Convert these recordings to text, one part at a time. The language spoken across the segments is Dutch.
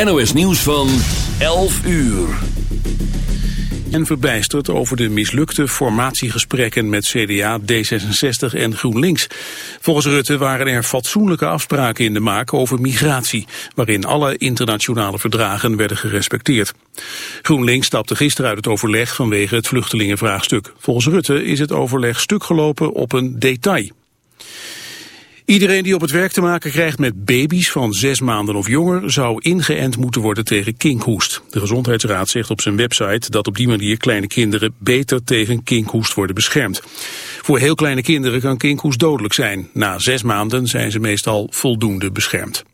NOS Nieuws van 11 uur. En verbijsterd over de mislukte formatiegesprekken met CDA, D66 en GroenLinks. Volgens Rutte waren er fatsoenlijke afspraken in de maak over migratie, waarin alle internationale verdragen werden gerespecteerd. GroenLinks stapte gisteren uit het overleg vanwege het vluchtelingenvraagstuk. Volgens Rutte is het overleg stuk gelopen op een detail. Iedereen die op het werk te maken krijgt met baby's van zes maanden of jonger zou ingeënt moeten worden tegen kinkhoest. De Gezondheidsraad zegt op zijn website dat op die manier kleine kinderen beter tegen kinkhoest worden beschermd. Voor heel kleine kinderen kan kinkhoest dodelijk zijn. Na zes maanden zijn ze meestal voldoende beschermd.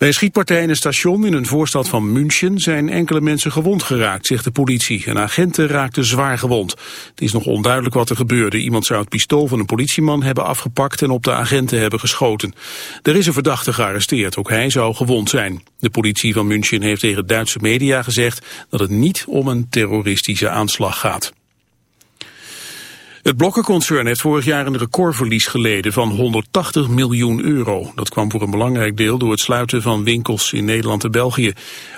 Bij een schietpartij in een station in een voorstad van München zijn enkele mensen gewond geraakt, zegt de politie. Een agenten raakte zwaar gewond. Het is nog onduidelijk wat er gebeurde. Iemand zou het pistool van een politieman hebben afgepakt en op de agenten hebben geschoten. Er is een verdachte gearresteerd, ook hij zou gewond zijn. De politie van München heeft tegen Duitse media gezegd dat het niet om een terroristische aanslag gaat. Het blokkenconcern heeft vorig jaar een recordverlies geleden van 180 miljoen euro. Dat kwam voor een belangrijk deel door het sluiten van winkels in Nederland en België.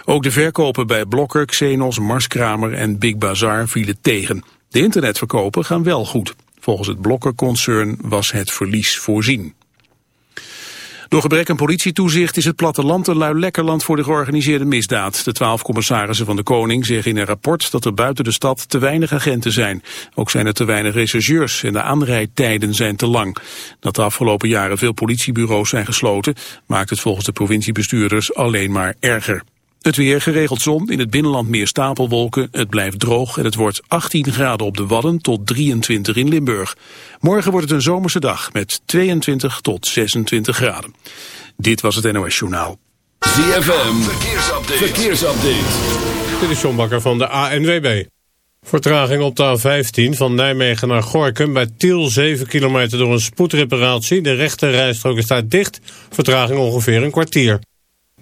Ook de verkopen bij Blokker, Xenos, Marskramer en Big Bazaar vielen tegen. De internetverkopen gaan wel goed. Volgens het blokkenconcern was het verlies voorzien. Door gebrek aan politietoezicht is het platteland een lui lekkerland voor de georganiseerde misdaad. De twaalf commissarissen van de Koning zeggen in een rapport dat er buiten de stad te weinig agenten zijn. Ook zijn er te weinig rechercheurs en de aanrijdtijden zijn te lang. Dat de afgelopen jaren veel politiebureaus zijn gesloten, maakt het volgens de provinciebestuurders alleen maar erger. Het weer geregeld zon, in het binnenland meer stapelwolken. Het blijft droog en het wordt 18 graden op de Wadden tot 23 in Limburg. Morgen wordt het een zomerse dag met 22 tot 26 graden. Dit was het NOS Journaal. ZFM, verkeersupdate. verkeersupdate. Dit is John Bakker van de ANWB. Vertraging op de A15 van Nijmegen naar Gorkum bij Tiel 7 kilometer door een spoedreparatie. De rechte rijstrook is daar dicht. Vertraging ongeveer een kwartier.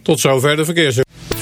Tot zover de verkeers.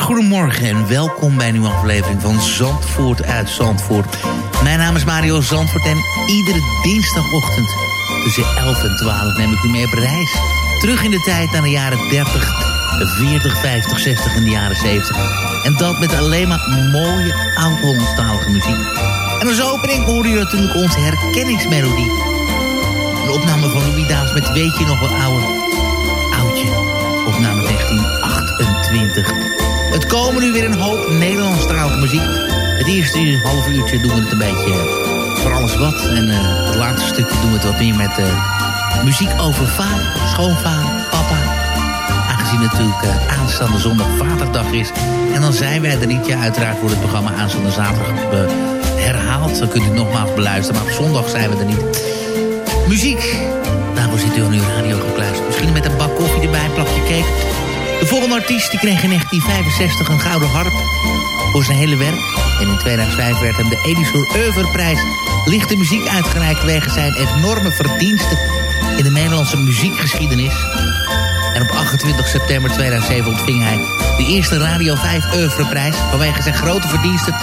Goedemorgen en welkom bij een nieuwe aflevering van Zandvoort uit Zandvoort. Mijn naam is Mario Zandvoort en iedere dinsdagochtend tussen 11 en 12 neem ik u mee op reis. Terug in de tijd naar de jaren 30, 40, 50, 60 en de jaren 70. En dat met alleen maar mooie oud-Hollandstalige muziek. En als opening hoorde je natuurlijk onze herkenningsmelodie. Een opname van Louis Daas met Weet je nog wel oude? Oudje. Opname 1928. Het komen nu weer een hoop Nederlandstalige muziek. Het eerste half uurtje doen we het een beetje voor alles wat. En eh, het laatste stukje doen we het wat meer met eh, muziek over vader, schoonvader, papa. Aangezien natuurlijk eh, aanstaande zondag vaderdag is. En dan zijn wij er niet. Ja, uiteraard wordt het programma aanstaande zaterdag herhaald. Dan kunt u het nogmaals beluisteren. Maar op zondag zijn we er niet. Muziek. Daarvoor zit u aan uw radio gekluisterd. Misschien met een bak koffie erbij, een plakje cake. De volgende artiest die kreeg in 1965 een gouden harp voor zijn hele werk. En in 2005 werd hem de Edison Oeuvreprijs lichte muziek uitgereikt... wegens zijn enorme verdiensten in de Nederlandse muziekgeschiedenis. En op 28 september 2007 ontving hij de eerste Radio 5 Oeuvreprijs... vanwege zijn grote verdiensten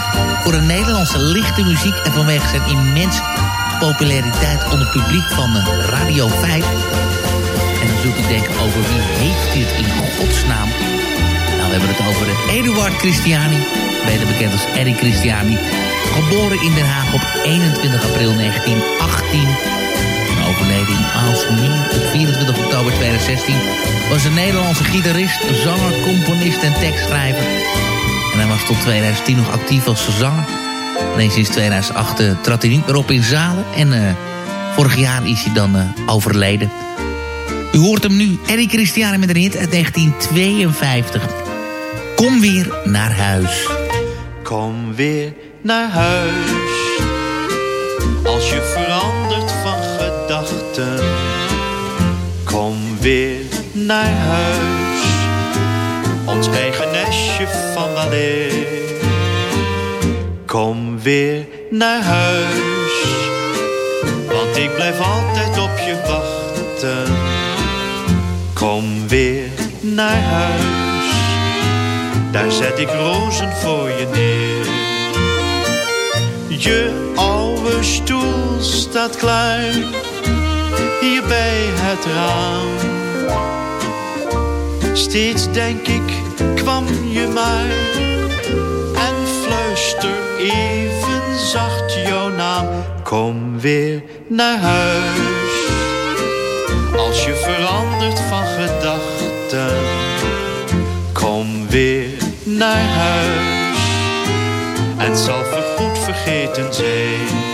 voor de Nederlandse lichte muziek... en vanwege zijn immens populariteit onder het publiek van eh, Radio 5... En dan zult u denken, over wie heeft dit in godsnaam? Nou, we hebben het over Eduard Christiani, beter bekend als Eddie Christiani. Geboren in Den Haag op 21 april 1918. En overleden in Aalsmeer op 24 oktober 2016. Was een Nederlandse gitarist, zanger, componist en tekstschrijver. En hij was tot 2010 nog actief als zanger. Alleen sinds 2008 uh, trad hij niet meer op in zalen. En uh, vorig jaar is hij dan uh, overleden. U hoort hem nu, Eddie Christiani met een hit uit 1952. Kom weer naar huis. Kom weer naar huis. Als je verandert van gedachten. Kom weer naar huis. Ons eigen nestje van weleer. Kom weer naar huis. Ik blijf altijd op je wachten. Kom weer naar huis. Daar zet ik rozen voor je neer. Je oude stoel staat klaar. Hier bij het raam. Steeds denk ik, kwam je maar. En fluister even zacht jouw naam. Kom weer naar huis. Als je verandert van gedachten. Kom weer naar huis. En zal voorgoed vergeten zijn.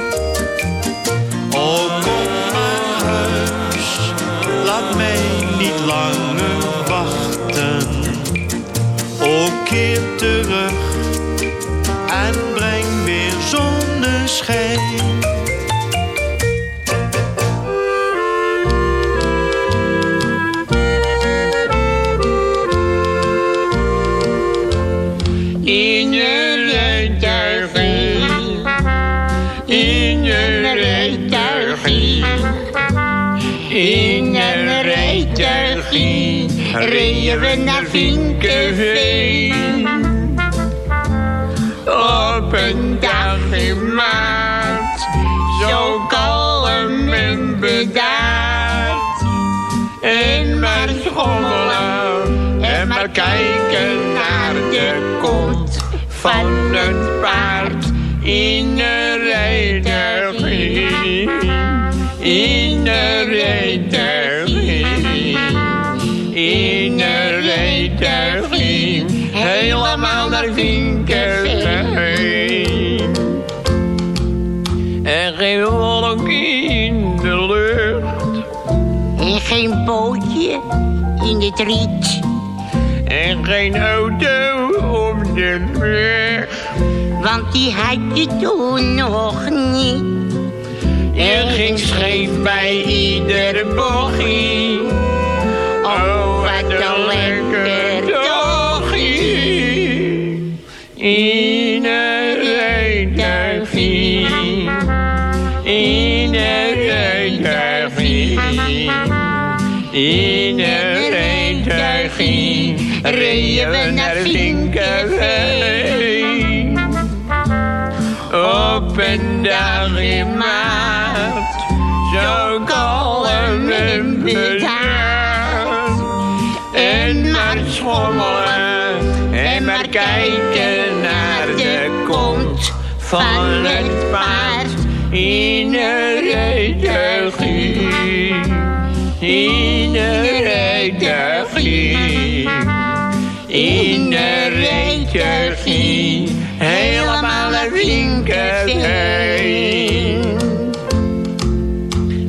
Niet langer wachten. Oh, keer terug. En breng weer zonneschijn. Vinkenveen. Op een dag in maart, zo kalm en bedaard. En maar schommelen en maar kijken naar de kont van het paard in een rijtuigje. In een rijtuigje. Helemaal naar Vinkenveen. En geen wolk in de lucht. En geen bootje in het riet. En geen auto op de weg. Want die had je toen nog niet. Er ging scheef bij iedere bochie. Oh, wat een In een rijtuigje. In een rijtuigje. In een rijtuigje. Reden we naar Vinkenveen. Op een dag in maart, zo kalm en bedaard. En maar schommelen en maar kijken van het paard in een rijtuigje. In een rijtuigje. In een rijtuigje. Helemaal Vinkenveen.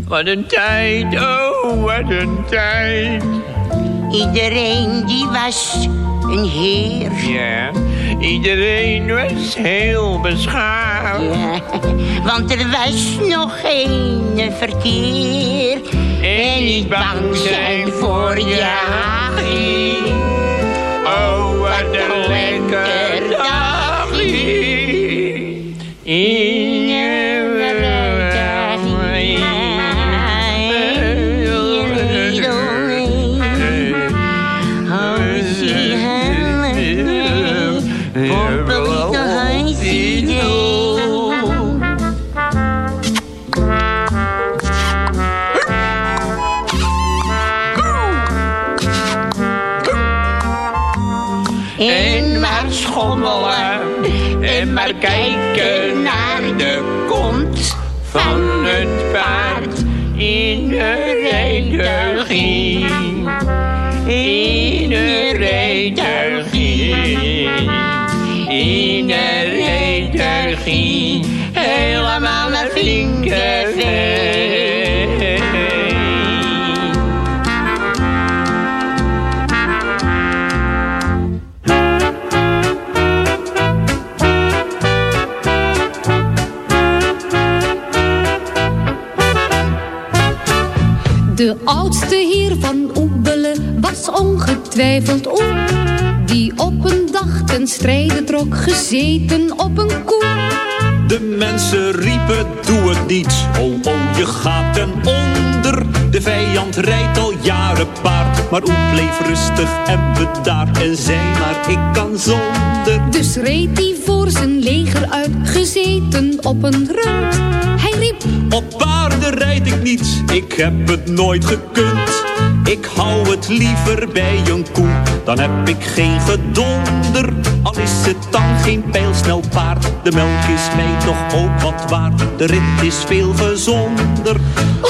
Wat een tijd, oh wat een tijd. Iedereen die was een heer. Ja, iedereen was heel beschaamd. Ja, want er was nog geen verkeer. En niet bang zijn voor je. Oh, wat een lekker dagje. Schommelen en maar kijken naar de kont van het paard in de redegie. In de redegie. In de redegie. Helemaal naar Vinkenveen. De oudste heer van Oebelen was ongetwijfeld Oe. Die op een dag ten strijde trok, gezeten op een koe. De mensen riepen, doe het niet. Oh, oh, je gaat ten onder. De vijand rijdt al jaren paard. Maar Oep bleef rustig en bedaard. En zei maar, ik kan zonder. Dus reed hij voor zijn leger uit, gezeten op een rund. Hij riep, Op paarden rijd ik niet, ik heb het nooit gekund. Ik hou het liever bij een koe, dan heb ik geen gedonder. Al is het dan geen pijlsnel paard, de melk is mij toch ook wat waard. De rit is veel gezonder.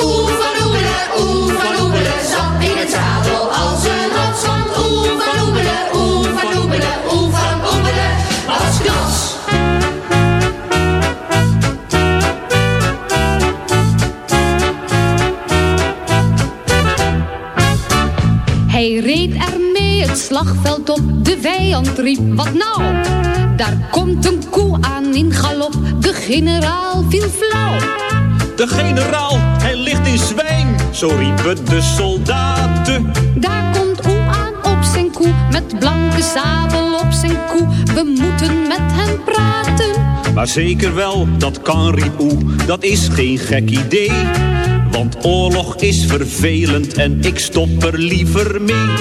Oeh van oebelen, oeh van hij reed ermee het slagveld op. De vijand riep, wat nou? Daar komt een koe aan in galop, de generaal viel flauw. De generaal, hij ligt in zwijn, zo riepen de soldaten. Daar komt Oe aan op zijn koe, met blanke sabel op zijn koe. We moeten met hem praten. Maar zeker wel, dat kan riep Oe, dat is geen gek idee. Want oorlog is vervelend en ik stop er liever mee.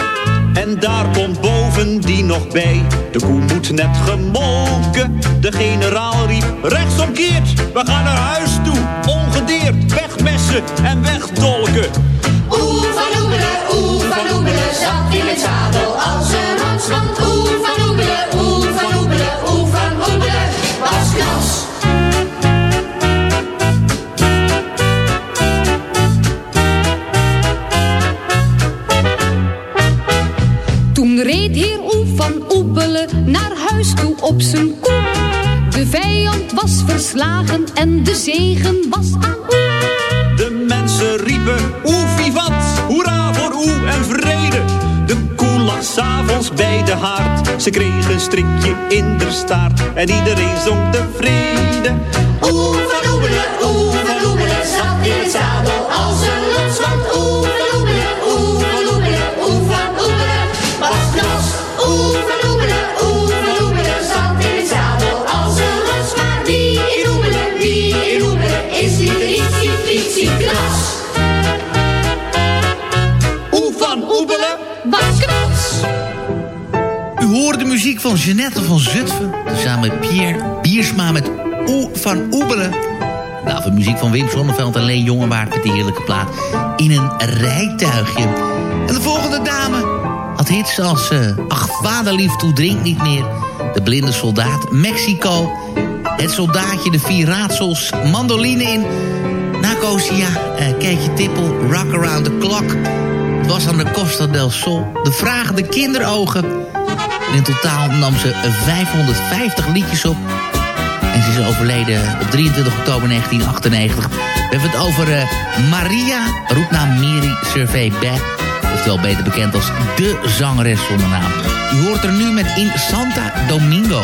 En daar komt bovendien nog bij, de koe moet net gemolken. De generaal riep, rechtsomkeert, we gaan naar huis toe. Ongedeerd, wegmessen en wegdolken. Van oebelen, zat in het zadel als een rotswand. Oeh van oebelen, op zijn koe. De vijand was verslagen en de zegen was aan Oe. De mensen riepen, vivat, hoera voor oeh en vrede. De koe lag s'avonds bij de haard, ze kreeg een strikje in de staart. En iedereen zong tevreden. Oebelen, oeh van oebelen, zat in het zadel als een van muziek van Jeannette van Zutphen. Samen met Pierre Biersma met Oe van Oebelen. Nou, muziek van Wim Sonneveld en Leen Jongewaard met die heerlijke plaat. In een rijtuigje. En de volgende dame had hits als eh, Ach, vaderlief, toe drink niet meer. De blinde soldaat, Mexico. Het soldaatje, de vier raadsels, mandoline in. Nacosia, eh Keetje Tippel, Rock Around the Clock. Het was aan de Costa del Sol. De vragende kinderogen. In totaal nam ze 550 liedjes op. En ze is overleden op 23 oktober 1998. We hebben het over eh, Maria, roepnaam Miri Survey Beck. Oftewel beter bekend als de zangeres zonder naam. U hoort er nu met In Santa Domingo.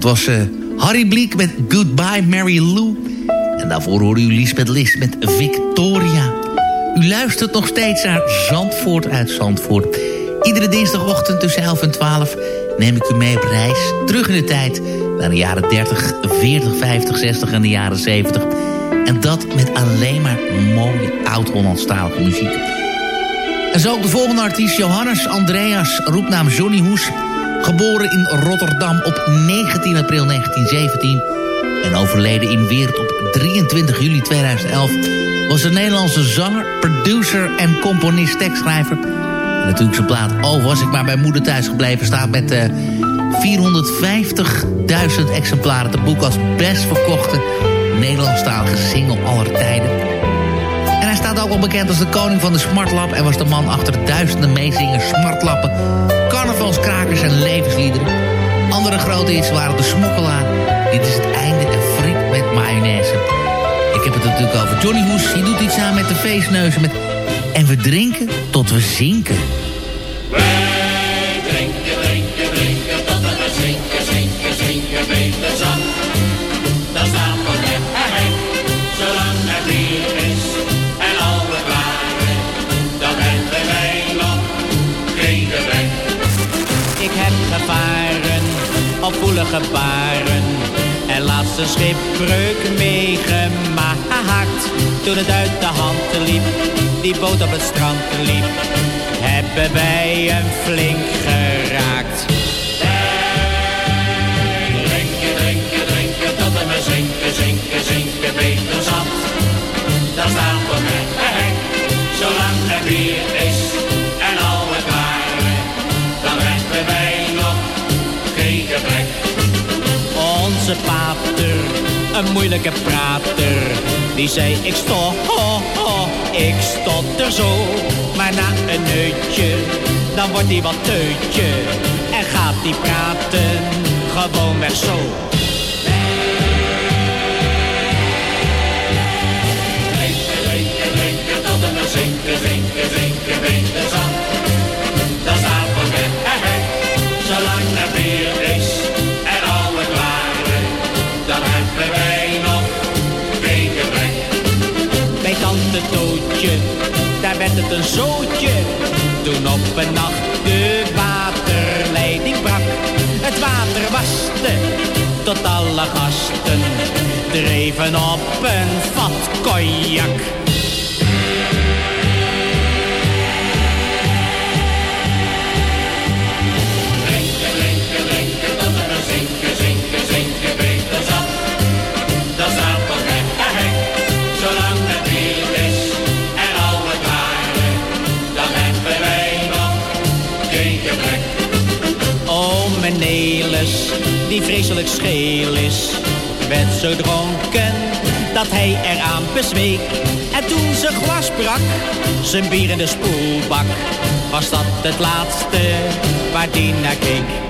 Dat was eh, Harry Bliek met Goodbye Mary Lou. En daarvoor hoorde u Lisbeth List met Victoria. U luistert nog steeds naar Zandvoort uit Zandvoort. Iedere dinsdagochtend tussen 11 en 12 neem ik u mee op reis. Terug in de tijd naar de jaren 30, 40, 50, 60 en de jaren 70. En dat met alleen maar mooie oud-Hollandstalige muziek. En zo ook de volgende artiest, Johannes Andreas, roepnaam Johnny Hoes. Geboren in Rotterdam op 19 april 1917 en overleden in Weert op 23 juli 2011... was een Nederlandse zanger, producer en componist tekstschrijver. En natuurlijk zijn plaat Oh was ik maar bij moeder thuis gebleven... staat met eh 450.000 exemplaren te boek als best verkochte Nederlandstalige single aller tijden. Staat ook wel bekend als de koning van de smartlap... en was de man achter duizenden meezingers, smartlappen... carnavalskrakers en levensliederen. Andere grote hits waren de smokkelaar... Dit is het einde en friet met mayonaise. Ik heb het natuurlijk over Johnny Hoes. Die doet iets aan met de feestneuzen. Met... En we drinken tot we zinken. Op woelige baren en laatst een schipbreuk meegemaakt. Toen het uit de hand liep, die boot op het strand liep, hebben wij hem flink geraakt. Een moeilijke prater, die zei ik stop, ho, ho, ik stotter zo. Maar na een neutje, dan wordt hij wat teutje en gaat hij praten gewoon weg zo. Werd het een zootje. Toen op een nacht de waterleiding brak. Het water waste tot alle gasten dreven op een vat cognac. Vreselijk scheel is, werd zo dronken dat hij eraan bezweek. En toen zijn glas brak, zijn bier in de spoelbak, was dat het laatste waar die naar keek.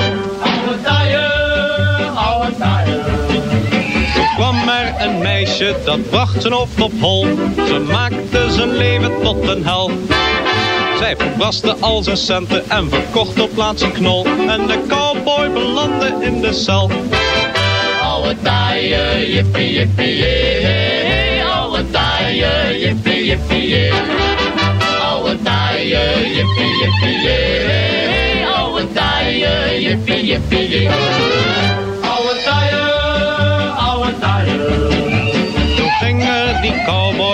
Kwam er een meisje, dat bracht zijn hoofd op hol. Ze maakte zijn leven tot een hel. Zij verbraste al zijn centen en verkocht op plaats een knol. En de cowboy belandde in de cel. Oude taaien, jippie, jippie, jee. Oude taaien, jippie, jippie, jee. Oude taaien, jippie, jippie, jee. Oude taaien, jippie, jippie, jee.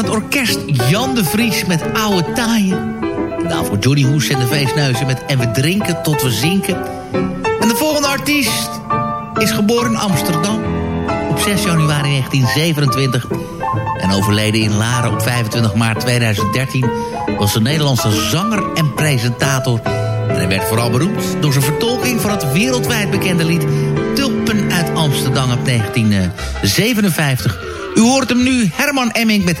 Het orkest Jan de Vries met Oude Taaien. Daarvoor Johnny Hoes en de Feestneuzen met En we drinken tot we zinken. En de volgende artiest is geboren in Amsterdam op 6 januari 1927... en overleden in Laren op 25 maart 2013... was een Nederlandse zanger en presentator... En hij werd vooral beroemd door zijn vertolking van het wereldwijd bekende lied... Tulpen uit Amsterdam op 1957. U hoort hem nu, Herman Emming met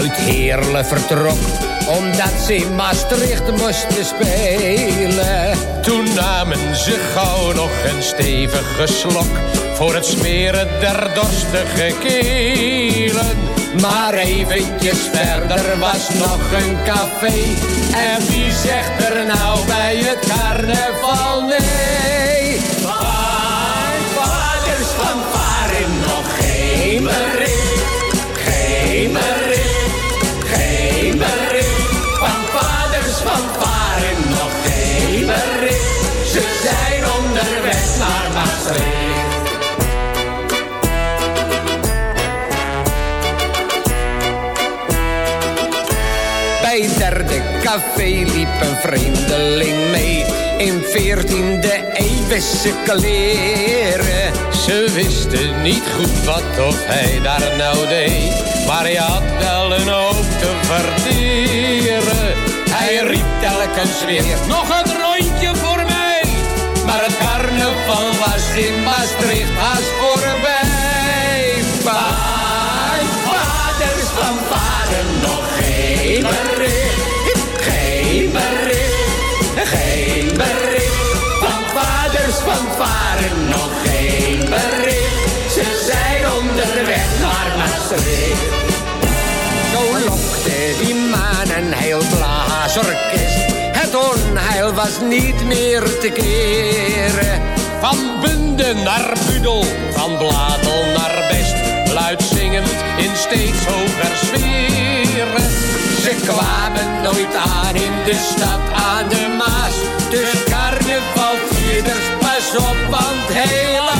Uit Heerlen vertrok omdat ze Maastricht moesten spelen. Toen namen ze gauw nog een stevige slok voor het smeren der dorstige kelen. Maar eventjes verder was nog een café. En wie zegt er nou bij het carnaval nee? Vaders van Varen nog geen Varen nog geen bericht. Ze zijn onderweg naar Maastricht. Bij het derde café liep een vreemdeling mee. In veertiende eeuwse kleren. Ze wisten niet goed wat of hij daar nou deed. Maar hij had wel een hoop te verteren. Hij riep telkens weer, nog een rondje voor mij. Maar het carnaval was in Maastricht haast voorbij. Vaar, vaders van varen, nog geen bericht. Geen bericht, geen bericht. Van vaders van varen, nog geen bericht. Ze zijn onderweg naar Maastricht. Zo lokte die maan een heel blaasorkest. Het onheil was niet meer te keren. Van Bunden naar Budel, van Bladel naar Best. Luid zingend in steeds hoger sferen. Ze kwamen nooit aan in de stad aan de Maas. Dus carnavalvierders, pas op, want helaas.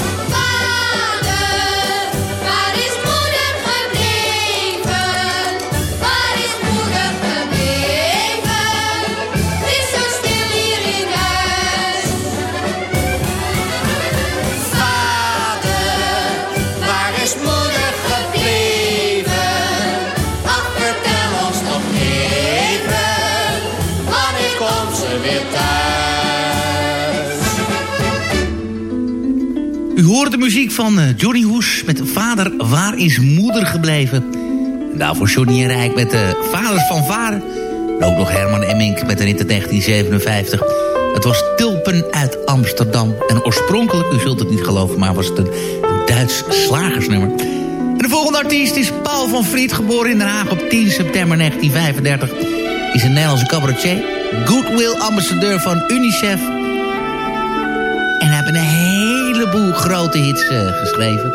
Van eh, Johnny Hoes met Vader, waar is moeder gebleven? En daarvoor Johnny en Rijk met de Vaders van Vader. En ook nog Herman Emmink met een hit uit 1957. Het was Tulpen uit Amsterdam. En oorspronkelijk, u zult het niet geloven, maar was het een Duits slagersnummer. En de volgende artiest is Paul van Vliet, geboren in Den Haag op 10 september 1935. Is een Nederlandse cabaretier, goodwill ambassadeur van UNICEF en hij een heleboel grote hits eh, geschreven.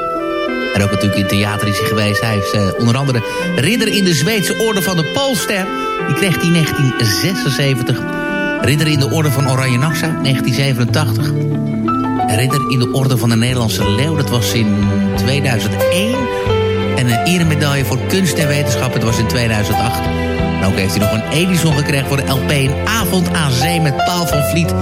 En ook natuurlijk in theater is hij geweest. Hij is eh, onder andere ridder in de Zweedse Orde van de Poolster. Die kreeg hij in 1976. Ridder in de Orde van Oranje Nassau, 1987. Ridder in de Orde van de Nederlandse Leeuw, dat was in 2001. En een eremedaille voor kunst en wetenschap, dat was in 2008. En ook heeft hij nog een Edison gekregen voor de LP Een Avond aan Zee met Paul van Vliet.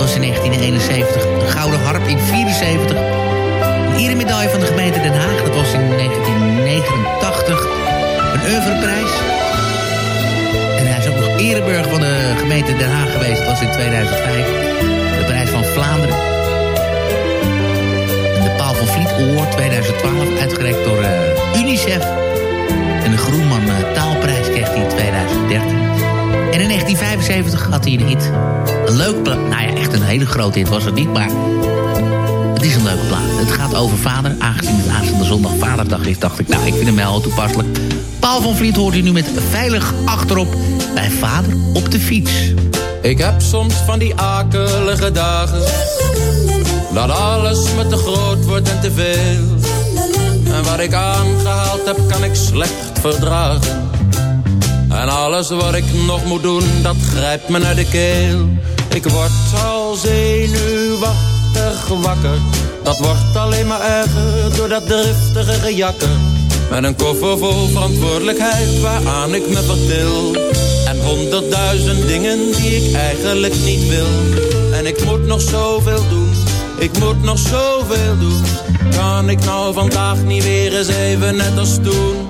Dat was in 1971. Een Gouden Harp in 74. Een eremedaille van de gemeente Den Haag. Dat was in 1989. Een oeuvreprijs. En hij is ook nog ereburger van de gemeente Den Haag geweest. Dat was in 2005. De prijs van Vlaanderen. En de Paul van Vliet Award 2012. Uitgereikt door eh, UNICEF. En de Groenman eh, Taalprijs kreeg hij in 2013. En in 1975 had hij een hit. Een leuk plaat. Nou ja, echt een hele grote hit was het niet, maar... Het is een leuke plaat. Het gaat over vader. Aangezien het aanstaande zondag vaderdag is, dacht ik... Nou, ik vind hem wel toepasselijk. Paul van Vliet hoort u nu met Veilig Achterop... bij vader op de fiets. Ik heb soms van die akelige dagen Dat alles me te groot wordt en te veel En wat ik aangehaald heb kan ik slecht verdragen En alles wat ik nog moet doen dat grijpt me naar de keel Ik word al zenuwachtig wakker Dat wordt alleen maar erger door dat driftige gejakker Met een koffer vol verantwoordelijkheid waaraan ik me vertil en honderdduizend dingen die ik eigenlijk niet wil. En ik moet nog zoveel doen, Ik moet nog zoveel doen. Kan ik nou vandaag niet weer eens even net als toen?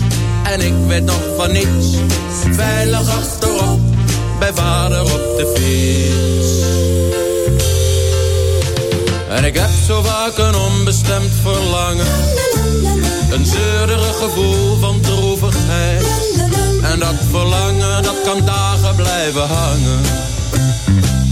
en ik weet nog van niets. Veilig achterop, bij vader op de fiets. En ik heb zo vaak een onbestemd verlangen. Een zeurig gevoel van droevigheid. En dat verlangen, dat kan dagen blijven hangen.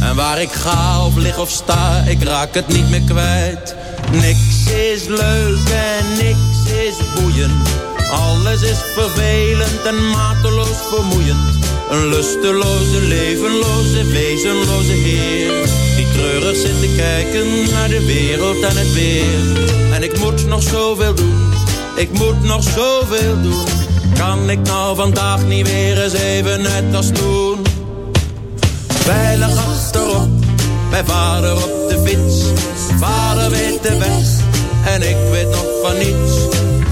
En waar ik ga of lig of sta, ik raak het niet meer kwijt. Niks is leuk en niks is boeiend. Alles is vervelend en mateloos vermoeiend. Een lusteloze, levenloze, wezenloze heer. Die treurig zit te kijken naar de wereld en het weer. En ik moet nog zoveel doen, ik moet nog zoveel doen. Kan ik nou vandaag niet weer eens even net als toen? Veilig achterop, bij vader op de fiets. Vader weet de weg en ik weet nog van niets.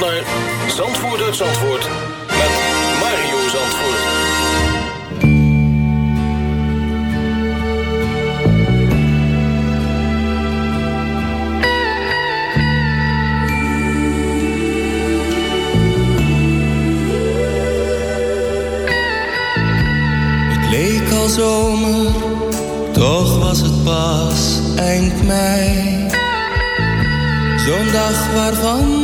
naar Zandvoort Zandvoort met Mario Zandvoort. Het leek al zomer, toch was het pas eind mei. Zo'n dag waarvan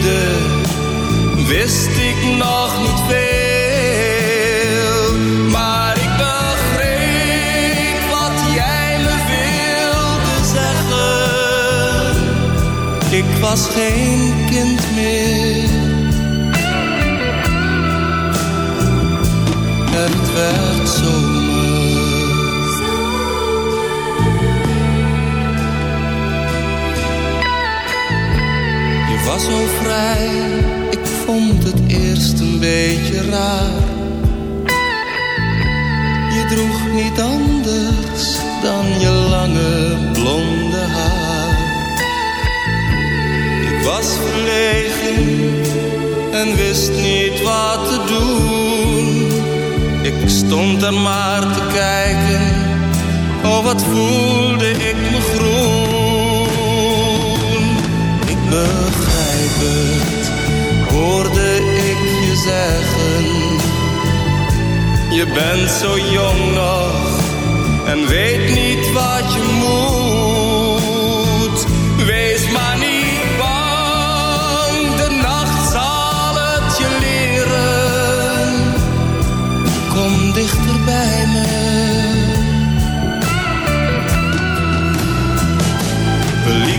was geen wist niet wat te doen. Ik stond er maar te kijken, oh wat voelde ik me groen. Ik begrijp het, hoorde ik je zeggen. Je bent zo jong nog en weet niet wat je moet.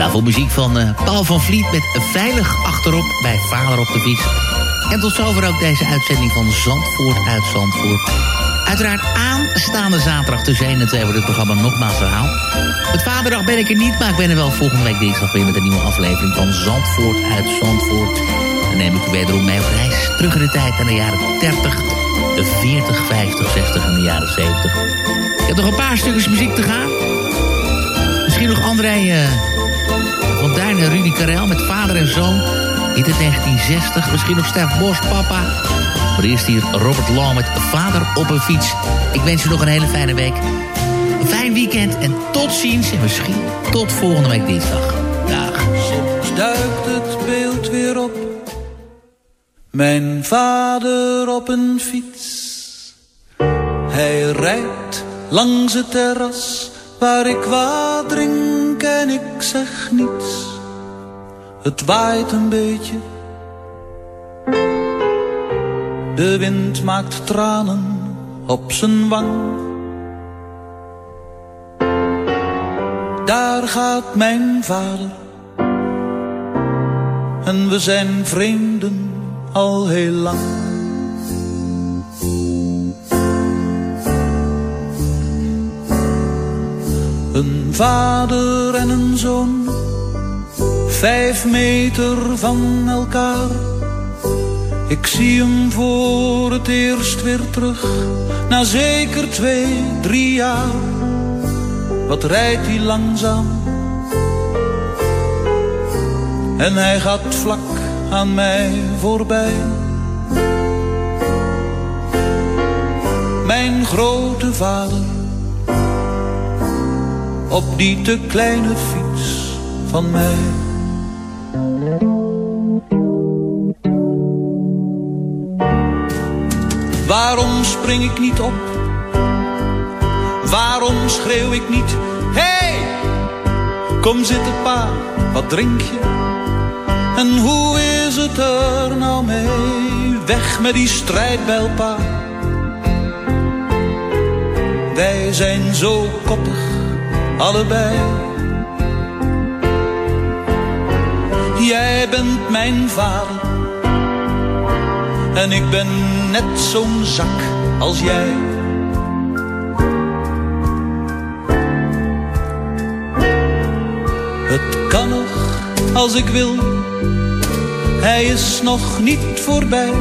Daarvoor muziek van eh, Paul van Vliet met Veilig achterop bij Vader op de fiets. En tot zover ook deze uitzending van Zandvoort uit Zandvoort. Uiteraard aanstaande zaterdag tussen 1 en 2 wordt het programma nogmaals herhaald. Met Vaderdag ben ik er niet, maar ik ben er wel volgende week dinsdag weer met een nieuwe aflevering van Zandvoort uit Zandvoort. Dan neem ik u wederom mee op reis terug in de tijd naar de jaren 30, de 40, 50, 60 en de jaren 70. Ik heb nog een paar stukjes muziek te gaan. Misschien nog André eh, Duin en Rudy Karel met vader en zoon. In het 1960. Misschien nog Stef Bos, papa. Maar eerst hier Robert Law met vader op een fiets. Ik wens u nog een hele fijne week. Een fijn weekend en tot ziens. En misschien tot volgende week dinsdag. Dag. Soms duikt het beeld weer op. Mijn vader op een fiets. Hij rijdt langs het terras waar ik en ik zeg niets. Het waait een beetje. De wind maakt tranen op zijn wang. Daar gaat mijn vader. En we zijn vreemden al heel lang. Vader en een zoon, vijf meter van elkaar. Ik zie hem voor het eerst weer terug, na zeker twee, drie jaar. Wat rijdt hij langzaam? En hij gaat vlak aan mij voorbij. Mijn grote vader, op die te kleine fiets van mij. Waarom spring ik niet op? Waarom schreeuw ik niet? Hey! Kom zitten pa, wat drink je? En hoe is het er nou mee? Weg met die strijdbijl pa. Wij zijn zo koppig, allebei. Jij bent mijn vader En ik ben net zo'n zak als jij. Het kan nog als ik wil, hij is nog niet voorbij.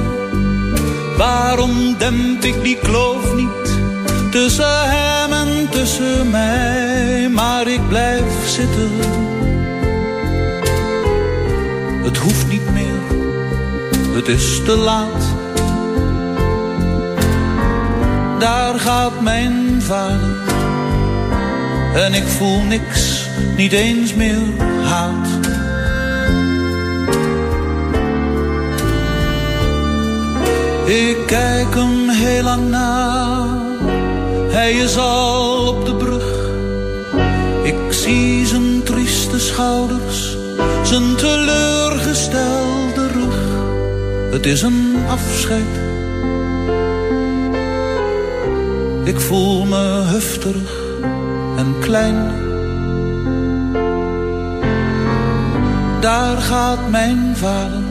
Waarom demp ik die kloof niet tussen hem en tussen mij? Maar ik blijf zitten. Het hoeft niet meer, het is te laat. Daar gaat mijn vader en ik voel niks, niet eens meer haat. Ik kijk hem heel lang na, hij is al op de brug. Ik zie zijn trieste schouders, zijn teleurgestelde rug. Het is een afscheid. Ik voel me heftig en klein. Daar gaat mijn vader,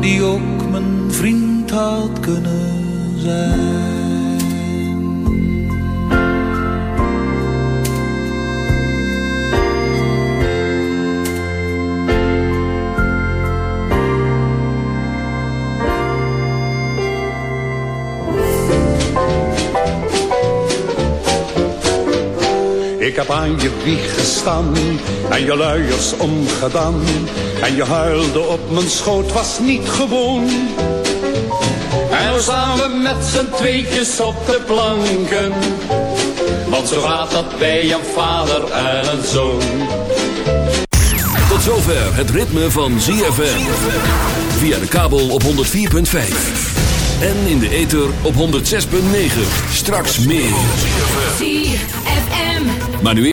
die ook mijn vriend had kunnen zijn. Heb aan je wieg gestaan en je luiers omgedaan. En je huilde op mijn schoot, was niet gewoon. En we samen met z'n tweetjes op de planken. Want zo gaat dat bij een vader en een zoon. Tot zover het ritme van ZFM. Via de kabel op 104.5. En in de ether op 106.9. Straks meer. ZFM.